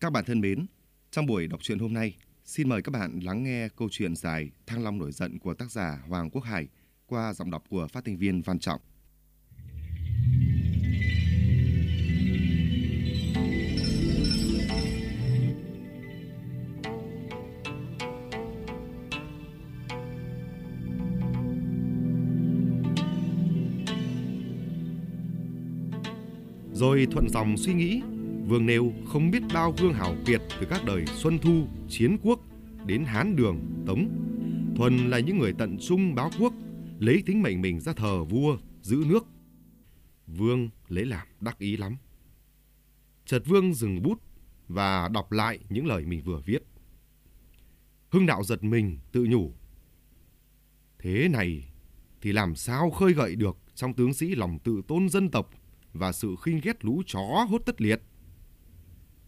Các bạn thân mến, trong buổi đọc truyện hôm nay, xin mời các bạn lắng nghe câu chuyện dài Thăng Long nổi giận của tác giả Hoàng Quốc Hải qua giọng đọc của phát thanh viên Văn Trọng. Rồi thuận dòng suy nghĩ, Vương nêu không biết bao vương hào kiệt từ các đời Xuân Thu, Chiến Quốc đến Hán Đường, Tống. Thuần là những người tận trung báo quốc, lấy tính mệnh mình ra thờ vua, giữ nước. Vương lấy làm đắc ý lắm. Chợt Vương dừng bút và đọc lại những lời mình vừa viết. Hưng đạo giật mình tự nhủ. Thế này thì làm sao khơi gợi được trong tướng sĩ lòng tự tôn dân tộc và sự khinh ghét lũ chó hốt tất liệt.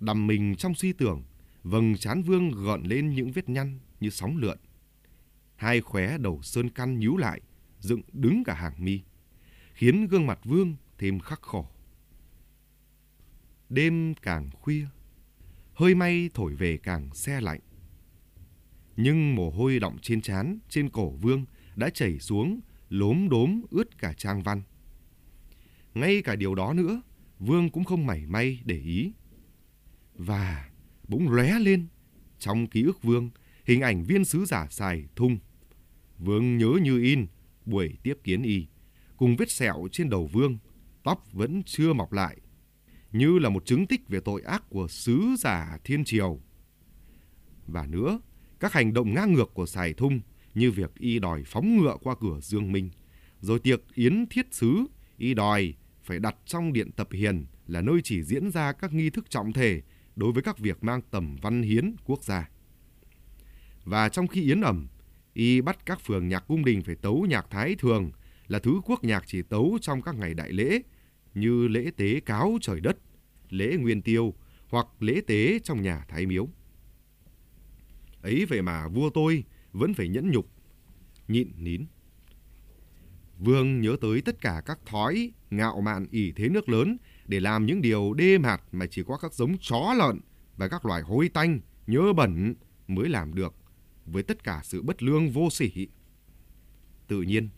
Đầm mình trong suy tưởng, vầng trán vương gợn lên những vết nhăn như sóng lượn. Hai khóe đầu sơn căn nhíu lại, dựng đứng cả hàng mi, khiến gương mặt vương thêm khắc khổ. Đêm càng khuya, hơi may thổi về càng xe lạnh. Nhưng mồ hôi đọng trên trán, trên cổ vương đã chảy xuống, lốm đốm ướt cả trang văn. Ngay cả điều đó nữa, Vương cũng không mảy may để ý. Và bỗng lóe lên trong ký ức Vương hình ảnh viên sứ giả xài thung. Vương nhớ như in buổi tiếp kiến y, cùng vết sẹo trên đầu Vương, tóc vẫn chưa mọc lại, như là một chứng tích về tội ác của sứ giả thiên triều. Và nữa, các hành động ngang ngược của xài thung như việc y đòi phóng ngựa qua cửa Dương Minh, rồi tiệc yến thiết sứ y đòi phải đặt trong điện tập hiền là nơi chỉ diễn ra các nghi thức trọng thể đối với các việc mang tầm văn hiến quốc gia. Và trong khi yến ẩm, y bắt các phường nhạc cung đình phải tấu nhạc thái thường là thứ quốc nhạc chỉ tấu trong các ngày đại lễ như lễ tế cáo trời đất, lễ nguyên tiêu hoặc lễ tế trong nhà thái miếu. Ấy vậy mà vua tôi vẫn phải nhẫn nhục, nhịn nín. Vương nhớ tới tất cả các thói ngạo mạn ỷ thế nước lớn để làm những điều đê mạt mà chỉ có các giống chó lợn và các loài hôi tanh, nhớ bẩn mới làm được với tất cả sự bất lương vô sỉ. Tự nhiên,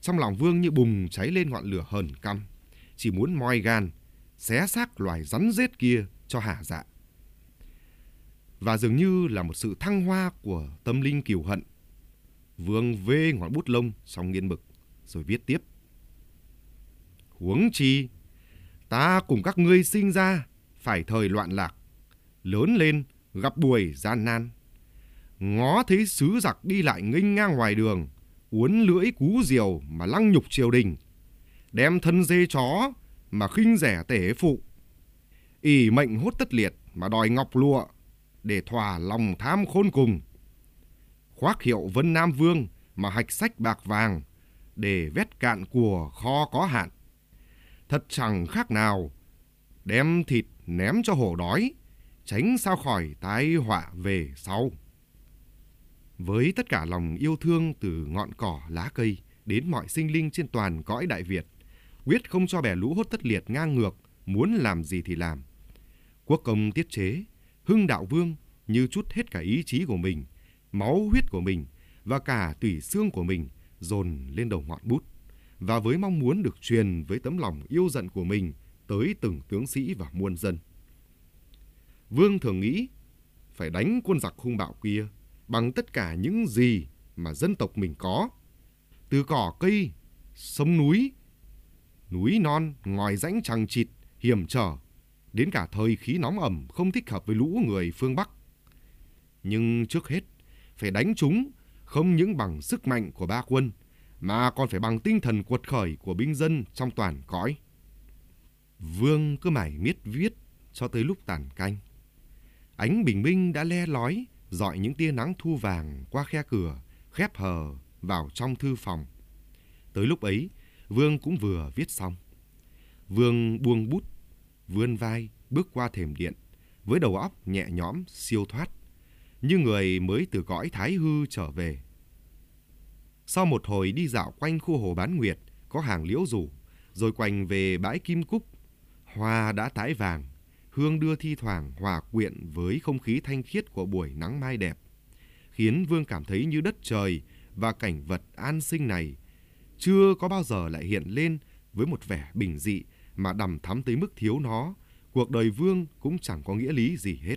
trong lòng Vương như bùng cháy lên ngọn lửa hờn căm, chỉ muốn moi gan, xé xác loài rắn rết kia cho hả dạ. Và dường như là một sự thăng hoa của tâm linh kiều hận. Vương vê ngọn bút lông xong nghiên mực rồi viết tiếp. Huống chi, ta cùng các ngươi sinh ra phải thời loạn lạc, lớn lên gặp buổi gian nan. Ngó thấy sứ giặc đi lại nghênh ngang ngoài đường, uốn lưỡi cú diều mà lăng nhục triều đình, đem thân dê chó mà khinh rẻ tể phụ. ỷ mệnh hốt tất liệt mà đòi ngọc lụa để thỏa lòng tham khôn cùng. Khoác hiệu Vân Nam Vương mà hạch sách bạc vàng để vét cạn của kho có hạn. Thật chẳng khác nào đem thịt ném cho hổ đói, tránh sao khỏi tai họa về sau. Với tất cả lòng yêu thương từ ngọn cỏ lá cây đến mọi sinh linh trên toàn cõi Đại Việt, quyết không cho bè lũ hốt tất liệt ngang ngược, muốn làm gì thì làm. Quốc công tiết chế, hưng đạo vương như chút hết cả ý chí của mình, máu huyết của mình và cả tủy xương của mình dồn lên đầu ngọn bút và với mong muốn được truyền với tấm lòng yêu dận của mình tới từng tướng sĩ và muôn dân. Vương thường nghĩ phải đánh quân giặc hung bạo kia bằng tất cả những gì mà dân tộc mình có. Từ cỏ cây, sông núi, núi non, ngòi rãnh trăng chịt, hiểm trở, đến cả thời khí nóng ẩm không thích hợp với lũ người phương Bắc. Nhưng trước hết, phải đánh chúng không những bằng sức mạnh của ba quân, mà còn phải bằng tinh thần cuột khởi của binh dân trong toàn cõi. Vương cứ mải miết viết cho tới lúc tàn canh. Ánh bình minh đã le lói, dọi những tia nắng thu vàng qua khe cửa, khép hờ vào trong thư phòng. Tới lúc ấy, Vương cũng vừa viết xong. Vương buông bút, vươn vai, bước qua thềm điện, với đầu óc nhẹ nhõm, siêu thoát, như người mới từ cõi thái hư trở về. Sau một hồi đi dạo quanh khu hồ bán nguyệt, có hàng liễu rủ, rồi quanh về bãi kim cúc, hoa đã tái vàng, hương đưa thi thoảng hòa quyện với không khí thanh khiết của buổi nắng mai đẹp, khiến Vương cảm thấy như đất trời và cảnh vật an sinh này chưa có bao giờ lại hiện lên với một vẻ bình dị mà đầm thắm tới mức thiếu nó, cuộc đời Vương cũng chẳng có nghĩa lý gì hết.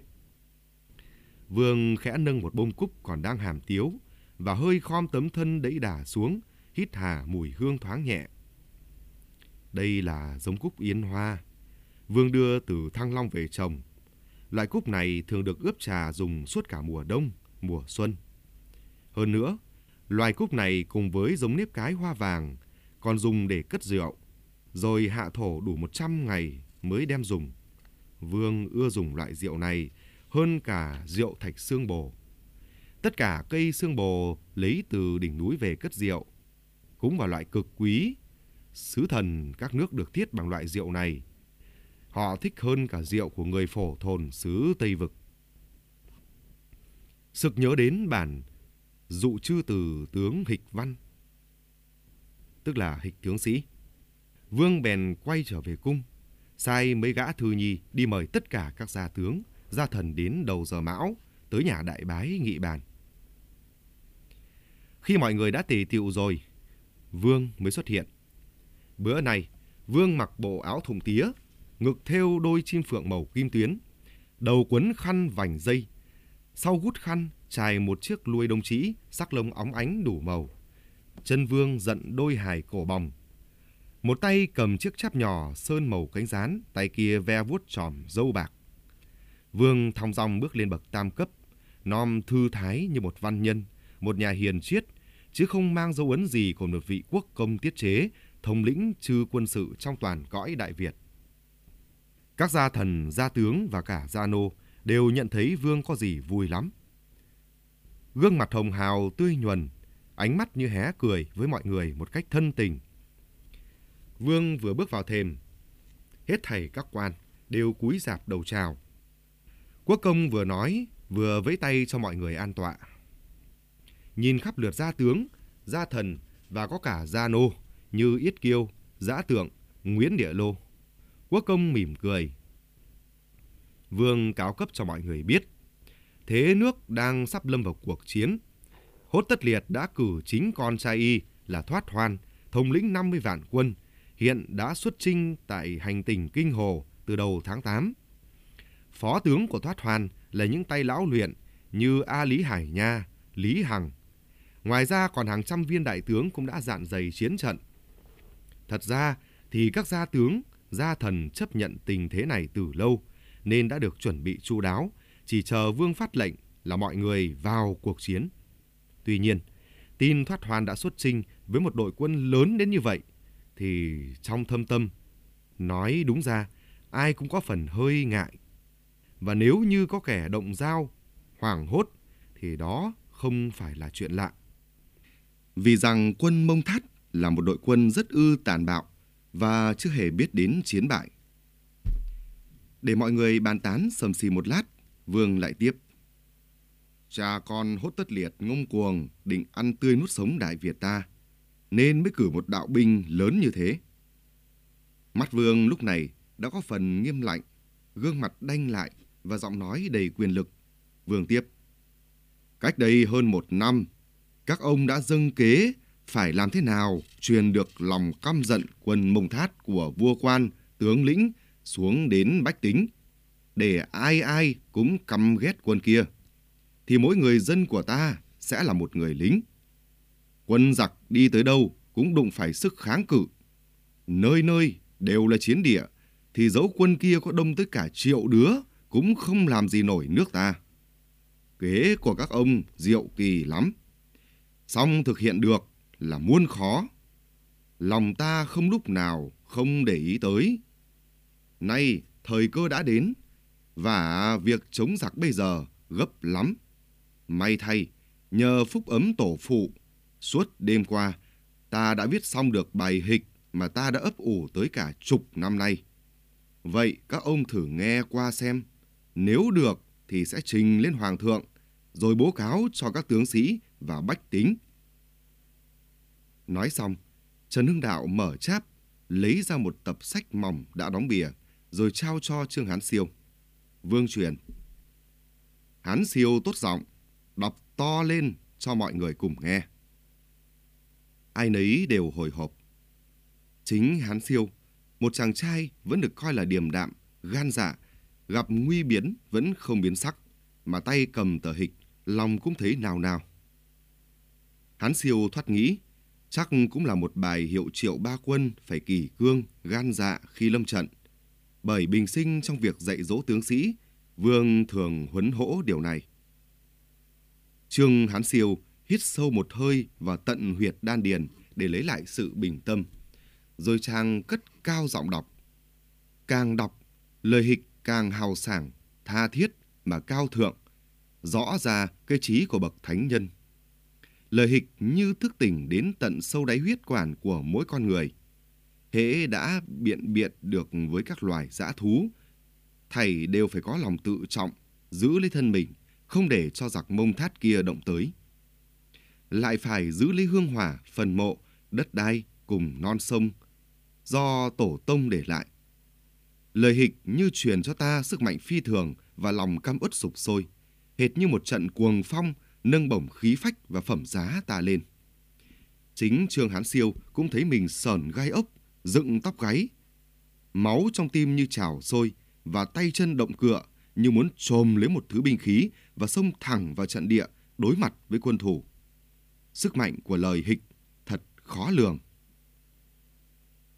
Vương khẽ nâng một bông cúc còn đang hàm tiếu và hơi khom tấm thân đẩy đà xuống, hít hà mùi hương thoáng nhẹ. Đây là giống cúc yến hoa. Vương đưa từ Thăng Long về trồng. Loại cúc này thường được ướp trà dùng suốt cả mùa đông, mùa xuân. Hơn nữa, loài cúc này cùng với giống nếp cái hoa vàng còn dùng để cất rượu, rồi hạ thổ đủ 100 ngày mới đem dùng. Vương ưa dùng loại rượu này hơn cả rượu thạch xương bồ. Tất cả cây xương bồ lấy từ đỉnh núi về cất rượu, cũng là loại cực quý. Sứ thần các nước được thiết bằng loại rượu này. Họ thích hơn cả rượu của người phổ thồn xứ Tây Vực. Sực nhớ đến bản dụ chư từ tướng Hịch Văn, tức là Hịch tướng sĩ. Vương bèn quay trở về cung, sai mấy gã thư nhi đi mời tất cả các gia tướng, gia thần đến đầu giờ mão, tới nhà đại bái nghị bàn. Khi mọi người đã tề tiệu rồi, Vương mới xuất hiện. Bữa này, Vương mặc bộ áo thùng tía, ngực thêu đôi chim phượng màu kim tuyến, đầu quấn khăn vành dây, sau gút khăn trải một chiếc luôi đồng chí sắc lông óng ánh đủ màu. Chân Vương giận đôi hài cổ bồng. Một tay cầm chiếc cháp nhỏ sơn màu cánh rán, tay kia ve vuốt tròm dâu bạc. Vương thong dong bước lên bậc tam cấp, nom thư thái như một văn nhân, một nhà hiền triết, chứ không mang dấu ấn gì của một vị quốc công tiết chế, thống lĩnh trừ quân sự trong toàn cõi Đại Việt. Các gia thần, gia tướng và cả gia nô đều nhận thấy Vương có gì vui lắm. Gương mặt hồng hào tươi nhuần, ánh mắt như hé cười với mọi người một cách thân tình. Vương vừa bước vào thềm, hết thảy các quan đều cúi rạp đầu chào. Quốc công vừa nói, vừa vẫy tay cho mọi người an tọa. Nhìn khắp lượt gia tướng, gia thần và có cả gia nô như Yết Kiêu, Giã Tượng, Nguyễn Địa Lô. Quốc công mỉm cười. Vương cáo cấp cho mọi người biết, thế nước đang sắp lâm vào cuộc chiến. Hốt Tất Liệt đã cử chính con trai y là Thoát Hoan, thống lĩnh 50 vạn quân, hiện đã xuất chinh tại hành tỉnh Kinh Hồ từ đầu tháng 8. Phó tướng của Thoát Hoan là những tay lão luyện như A Lý Hải Nha, Lý Hằng. Ngoài ra còn hàng trăm viên đại tướng cũng đã dạn dày chiến trận. Thật ra thì các gia tướng, gia thần chấp nhận tình thế này từ lâu nên đã được chuẩn bị chu đáo, chỉ chờ vương phát lệnh là mọi người vào cuộc chiến. Tuy nhiên, tin Thoát Hoan đã xuất trinh với một đội quân lớn đến như vậy thì trong thâm tâm nói đúng ra ai cũng có phần hơi ngại và nếu như có kẻ động dao, hoảng hốt, thì đó không phải là chuyện lạ. Vì rằng quân Mông Thát là một đội quân rất ư tàn bạo và chưa hề biết đến chiến bại. Để mọi người bàn tán sầm xì một lát, Vương lại tiếp. Cha con hốt tất liệt ngông cuồng định ăn tươi nuốt sống Đại Việt ta, nên mới cử một đạo binh lớn như thế. Mắt Vương lúc này đã có phần nghiêm lạnh, gương mặt đanh lại và giọng nói đầy quyền lực. Vương tiếp. Cách đây hơn một năm, các ông đã dâng kế phải làm thế nào truyền được lòng căm giận quân mông thát của vua quan, tướng lĩnh xuống đến bách tính, để ai ai cũng căm ghét quân kia, thì mỗi người dân của ta sẽ là một người lính. Quân giặc đi tới đâu cũng đụng phải sức kháng cự. Nơi nơi đều là chiến địa, thì dấu quân kia có đông tới cả triệu đứa cũng không làm gì nổi nước ta. Kế của các ông diệu kỳ lắm. Xong thực hiện được là muôn khó. Lòng ta không lúc nào không để ý tới. Nay thời cơ đã đến, và việc chống giặc bây giờ gấp lắm. May thay, nhờ phúc ấm tổ phụ, suốt đêm qua, ta đã viết xong được bài hịch mà ta đã ấp ủ tới cả chục năm nay. Vậy các ông thử nghe qua xem. Nếu được thì sẽ trình lên Hoàng thượng, rồi bố cáo cho các tướng sĩ và bách tính. Nói xong, Trần Hưng Đạo mở cháp, lấy ra một tập sách mỏng đã đóng bìa, rồi trao cho Trương Hán Siêu. Vương truyền. Hán siêu tốt giọng, đọc to lên cho mọi người cùng nghe. Ai nấy đều hồi hộp. Chính Hán siêu, một chàng trai vẫn được coi là điềm đạm, gan dạ, gặp nguy biến vẫn không biến sắc, mà tay cầm tờ hịch, lòng cũng thấy nào nào. Hán siêu thoát nghĩ, chắc cũng là một bài hiệu triệu ba quân phải kỳ cương, gan dạ khi lâm trận. Bởi bình sinh trong việc dạy dỗ tướng sĩ, Vương thường huấn hỗ điều này. Trương Hán Siêu hít sâu một hơi và tận huyệt đan điền để lấy lại sự bình tâm. Rồi chàng cất cao giọng đọc. Càng đọc, lời hịch càng hào sảng, tha thiết mà cao thượng, rõ ra cái trí của bậc thánh nhân. Lời hịch như thức tỉnh đến tận sâu đáy huyết quản của mỗi con người. Hễ đã biện biệt được với các loài dã thú, thầy đều phải có lòng tự trọng, giữ lấy thân mình, không để cho giặc mông thát kia động tới. Lại phải giữ lấy hương hỏa, phần mộ, đất đai cùng non sông, do tổ tông để lại. Lời hịch như truyền cho ta sức mạnh phi thường và lòng căm uất sục sôi, hệt như một trận cuồng phong nâng bổng khí phách và phẩm giá ta lên. Chính Trương Hán Siêu cũng thấy mình sờn gai ốc, dựng tóc gáy. Máu trong tim như trào sôi và tay chân động cựa như muốn trồm lấy một thứ binh khí và xông thẳng vào trận địa đối mặt với quân thủ. Sức mạnh của lời hịch thật khó lường.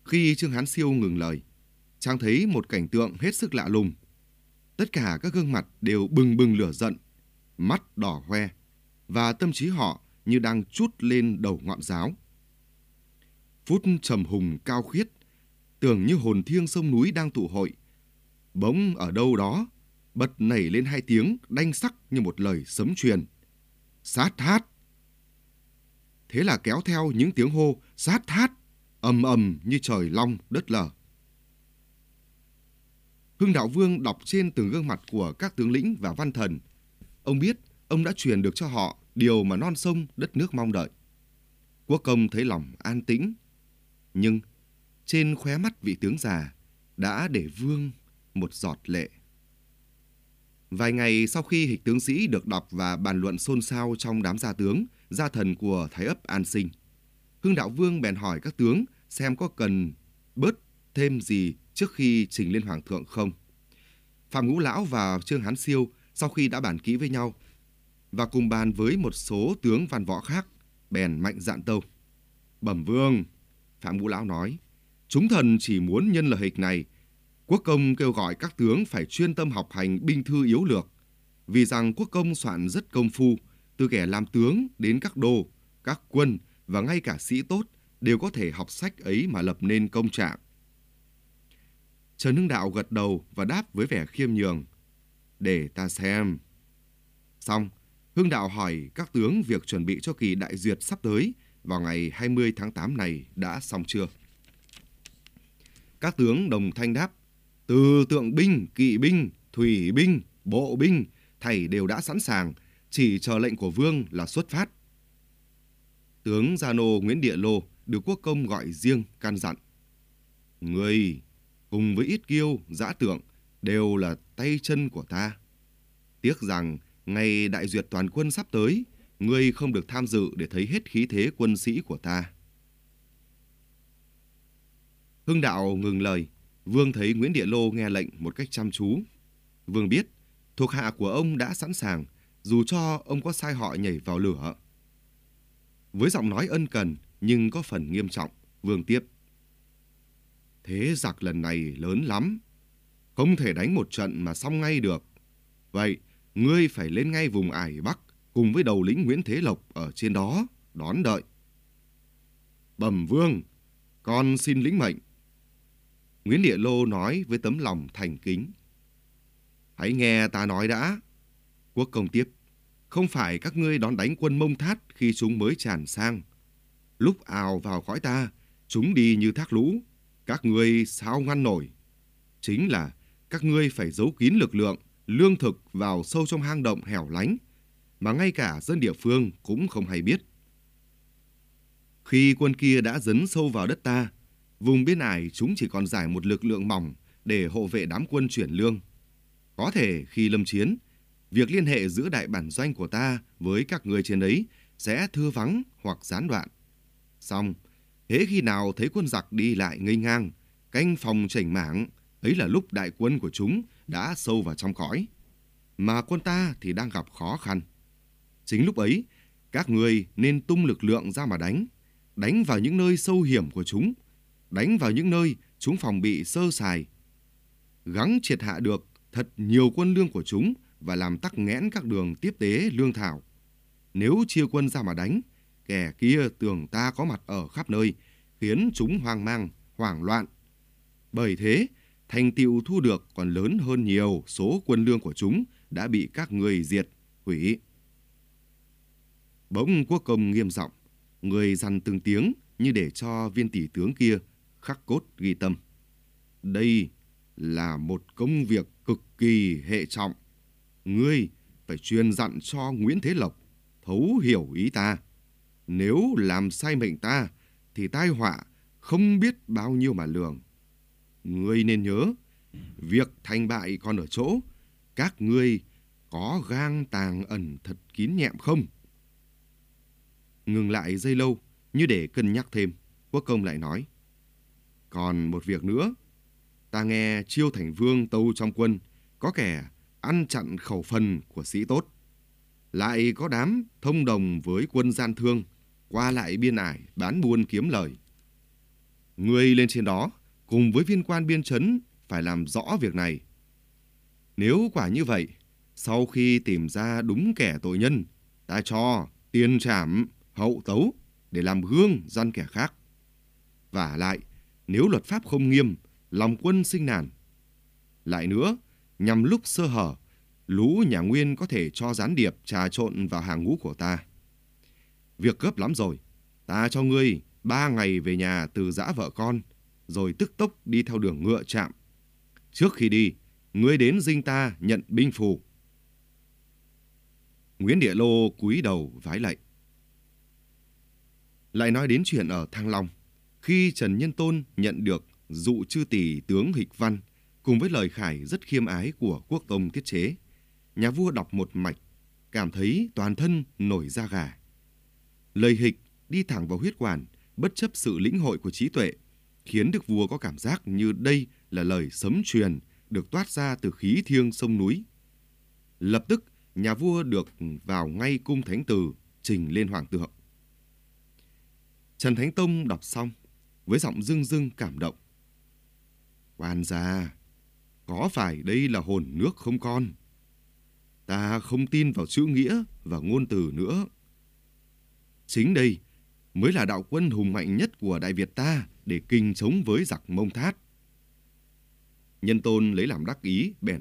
Khi Trương Hán Siêu ngừng lời, trang thấy một cảnh tượng hết sức lạ lùng. Tất cả các gương mặt đều bừng bừng lửa giận, mắt đỏ hoe, và tâm trí họ như đang chút lên đầu ngọn giáo. Phút trầm hùng cao khiết, tưởng như hồn thiêng sông núi đang tụ hội. Bỗng ở đâu đó, bật nảy lên hai tiếng đanh sắc như một lời sấm truyền. Sát hát! Thế là kéo theo những tiếng hô sát hát, ầm ầm như trời long đất lở. Hưng Đạo Vương đọc trên từng gương mặt của các tướng lĩnh và văn thần. Ông biết ông đã truyền được cho họ điều mà non sông đất nước mong đợi. Quốc công thấy lòng an tĩnh, nhưng trên khóe mắt vị tướng già đã để vương một giọt lệ. Vài ngày sau khi hịch tướng sĩ được đọc và bàn luận xôn xao trong đám gia tướng, gia thần của Thái ấp An Sinh, Hưng Đạo Vương bèn hỏi các tướng xem có cần bớt thêm gì trước khi trình lên Hoàng thượng không. Phạm Ngũ Lão và Trương Hán Siêu sau khi đã bàn kỹ với nhau và cùng bàn với một số tướng văn võ khác, bèn mạnh dạn tâu. Bẩm vương, Phạm Ngũ Lão nói, chúng thần chỉ muốn nhân lời hịch này. Quốc công kêu gọi các tướng phải chuyên tâm học hành binh thư yếu lược, vì rằng quốc công soạn rất công phu, từ kẻ làm tướng đến các đô, các quân và ngay cả sĩ tốt đều có thể học sách ấy mà lập nên công trạng. Trần Hưng Đạo gật đầu và đáp với vẻ khiêm nhường. Để ta xem. Xong, Hưng Đạo hỏi các tướng việc chuẩn bị cho kỳ đại duyệt sắp tới vào ngày 20 tháng 8 này đã xong chưa? Các tướng đồng thanh đáp, từ tượng binh, kỵ binh, thủy binh, bộ binh, thầy đều đã sẵn sàng, chỉ chờ lệnh của vương là xuất phát. Tướng Gia Nô Nguyễn Địa Lô được quốc công gọi riêng can dặn. Người cùng với ít kiêu, giã tượng đều là tay chân của ta. Tiếc rằng ngày đại duyệt toàn quân sắp tới, ngươi không được tham dự để thấy hết khí thế quân sĩ của ta. Hưng đạo ngừng lời, Vương thấy Nguyễn Địa Lô nghe lệnh một cách chăm chú. Vương biết, thuộc hạ của ông đã sẵn sàng, dù cho ông có sai họ nhảy vào lửa. Với giọng nói ân cần, nhưng có phần nghiêm trọng, Vương tiếp. Thế giặc lần này lớn lắm, không thể đánh một trận mà xong ngay được. Vậy, ngươi phải lên ngay vùng ải Bắc cùng với đầu lĩnh Nguyễn Thế Lộc ở trên đó, đón đợi. Bẩm vương, con xin lĩnh mệnh. Nguyễn Địa Lô nói với tấm lòng thành kính. Hãy nghe ta nói đã. Quốc công tiếp, không phải các ngươi đón đánh quân mông thát khi chúng mới tràn sang. Lúc ào vào khỏi ta, chúng đi như thác lũ. Các ngươi sao ngăn nổi? Chính là các ngươi phải giấu kín lực lượng, lương thực vào sâu trong hang động hẻo lánh, mà ngay cả dân địa phương cũng không hay biết. Khi quân kia đã dấn sâu vào đất ta, vùng biên ải chúng chỉ còn giải một lực lượng mỏng để hộ vệ đám quân chuyển lương. Có thể khi lâm chiến, việc liên hệ giữa đại bản doanh của ta với các người trên ấy sẽ thưa vắng hoặc gián đoạn. Xong, thế khi nào thấy quân giặc đi lại ngây ngang, canh phòng chảnh mảng, ấy là lúc đại quân của chúng đã sâu vào trong cõi. Mà quân ta thì đang gặp khó khăn. Chính lúc ấy, các người nên tung lực lượng ra mà đánh, đánh vào những nơi sâu hiểm của chúng, đánh vào những nơi chúng phòng bị sơ sài. Gắng triệt hạ được thật nhiều quân lương của chúng và làm tắc nghẽn các đường tiếp tế lương thảo. Nếu chia quân ra mà đánh, kẻ kia tưởng ta có mặt ở khắp nơi, khiến chúng hoang mang, hoảng loạn. Bởi thế, thành tựu thu được còn lớn hơn nhiều số quân lương của chúng đã bị các người diệt, hủy. Bỗng quốc công nghiêm giọng, người dằn từng tiếng như để cho viên tỷ tướng kia khắc cốt ghi tâm. Đây là một công việc cực kỳ hệ trọng. Ngươi phải truyền dặn cho Nguyễn Thế Lộc thấu hiểu ý ta. Nếu làm sai mệnh ta, thì tai họa không biết bao nhiêu mà lường. Ngươi nên nhớ, việc thành bại còn ở chỗ, các ngươi có gang tàng ẩn thật kín nhẹm không? Ngừng lại dây lâu, như để cân nhắc thêm, quốc công lại nói. Còn một việc nữa, ta nghe chiêu thành vương tâu trong quân, có kẻ ăn chặn khẩu phần của sĩ tốt. Lại có đám thông đồng với quân gian thương, qua lại biên ải, bán buôn kiếm lời. ngươi lên trên đó, cùng với viên quan biên chấn, phải làm rõ việc này. Nếu quả như vậy, sau khi tìm ra đúng kẻ tội nhân, ta cho tiền trảm, hậu tấu để làm gương dân kẻ khác. Và lại, nếu luật pháp không nghiêm, lòng quân sinh nản. Lại nữa, nhằm lúc sơ hở, lũ nhà Nguyên có thể cho gián điệp trà trộn vào hàng ngũ của ta. Việc gấp lắm rồi, ta cho ngươi ba ngày về nhà từ giã vợ con, rồi tức tốc đi theo đường ngựa chạm. Trước khi đi, ngươi đến dinh ta nhận binh phù. Nguyễn Địa Lô cúi đầu vái lạy. Lại nói đến chuyện ở Thăng Long, khi Trần Nhân Tôn nhận được dụ chư tỷ tướng Hịch Văn cùng với lời khải rất khiêm ái của quốc tông tiết chế, nhà vua đọc một mạch, cảm thấy toàn thân nổi da gà. Lời hịch đi thẳng vào huyết quản, bất chấp sự lĩnh hội của trí tuệ, khiến đức vua có cảm giác như đây là lời sấm truyền được toát ra từ khí thiêng sông núi. Lập tức, nhà vua được vào ngay cung thánh từ trình lên hoàng tượng. Trần Thánh Tông đọc xong, với giọng rưng rưng cảm động. Quan gia, có phải đây là hồn nước không con? Ta không tin vào chữ nghĩa và ngôn từ nữa. Chính đây mới là đạo quân hùng mạnh nhất của Đại Việt ta để kinh chống với giặc mông thát. Nhân tôn lấy làm đắc ý, bèn